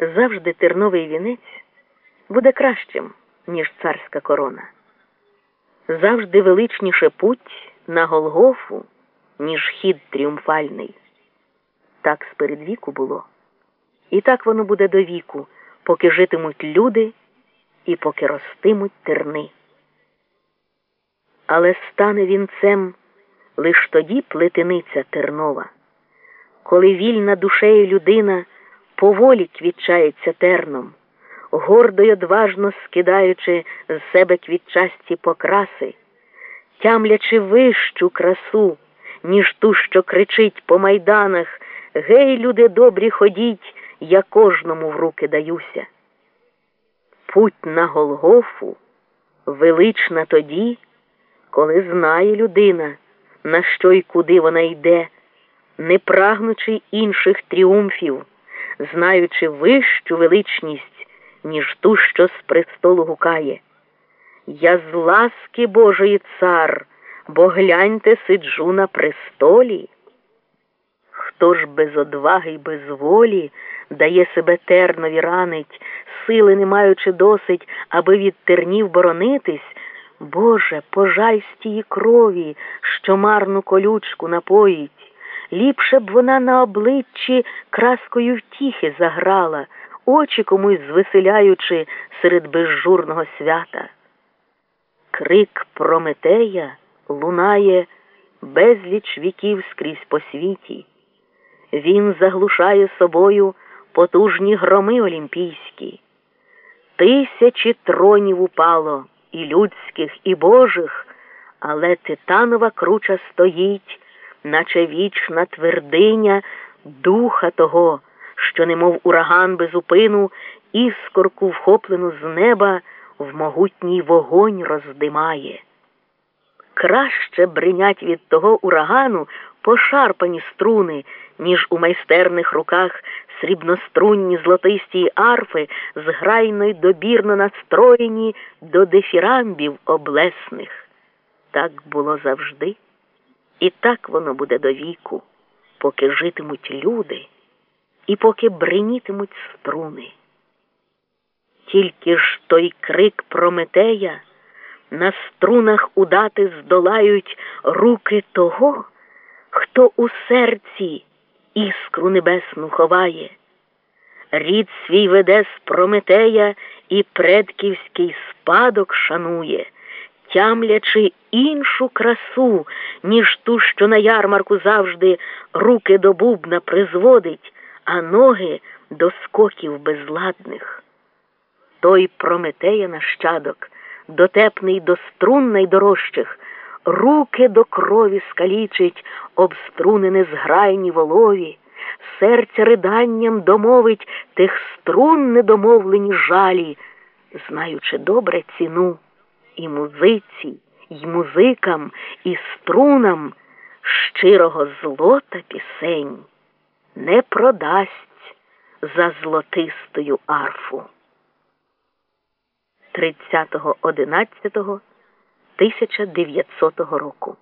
завжди терновий вінець буде кращим, ніж царська корона. Завжди величніше путь на Голгофу, ніж хід тріумфальний. Так спередвіку було. І так воно буде до віку, поки житимуть люди і поки ростимуть терни. Але стане вінцем лиш тоді плетениця тернова, коли вільна душею людина поволі квітчається терном, гордо й одважно скидаючи з себе квітчасті покраси, тямлячи вищу красу, ніж ту, що кричить по майданах Гей, люди добрі, ходіть, я кожному в руки даюся. Путь на Голгофу велична тоді, коли знає людина, на що й куди вона йде, не прагнучи інших тріумфів, знаючи вищу величність, ніж ту, що з престолу гукає. Я з ласки Божої цар, бо гляньте, сиджу на престолі. Хто ж без одваги й без волі дає себе тернові ранить, сили не маючи досить, аби від тернів боронитись, Боже, пожаль з тії крові, що марну колючку напоїть. Ліпше б вона на обличчі краскою втіхи заграла, очі комусь звеселяючи серед безжурного свята. Крик Прометея лунає безліч віків скрізь по світі. Він заглушає собою потужні громи олімпійські. Тисячі тронів упало і людських, і божих, але титанова круча стоїть, наче вічна твердиня духа того, що, немов ураган без упину, іскорку вхоплену з неба в могутній вогонь роздимає. Краще бринять від того урагану пошарпані струни, ніж у майстерних руках срібнострунні злотисті арфи, зграйно й добірно настроєні до дефірамбів облесних. Так було завжди, і так воно буде до віку, поки житимуть люди і поки бринітимуть струни. Тільки ж той крик Прометея на струнах удати здолають руки того, хто у серці іскру небесну ховає, рід свій веде з Прометея і предківський спадок шанує, тямлячи іншу красу, ніж ту, що на ярмарку завжди руки до бубна призводить, а ноги до скоків безладних. Той Прометея нащадок, дотепний до струн найдорожчих, руки до крові скалічить, обструнене зграйні волові, серця риданням домовить тих струн недомовлені жалі, знаючи добре ціну і музиці, і музикам, і струнам щирого злота пісень не продасть за злотистою арфу. 30.11.1900 року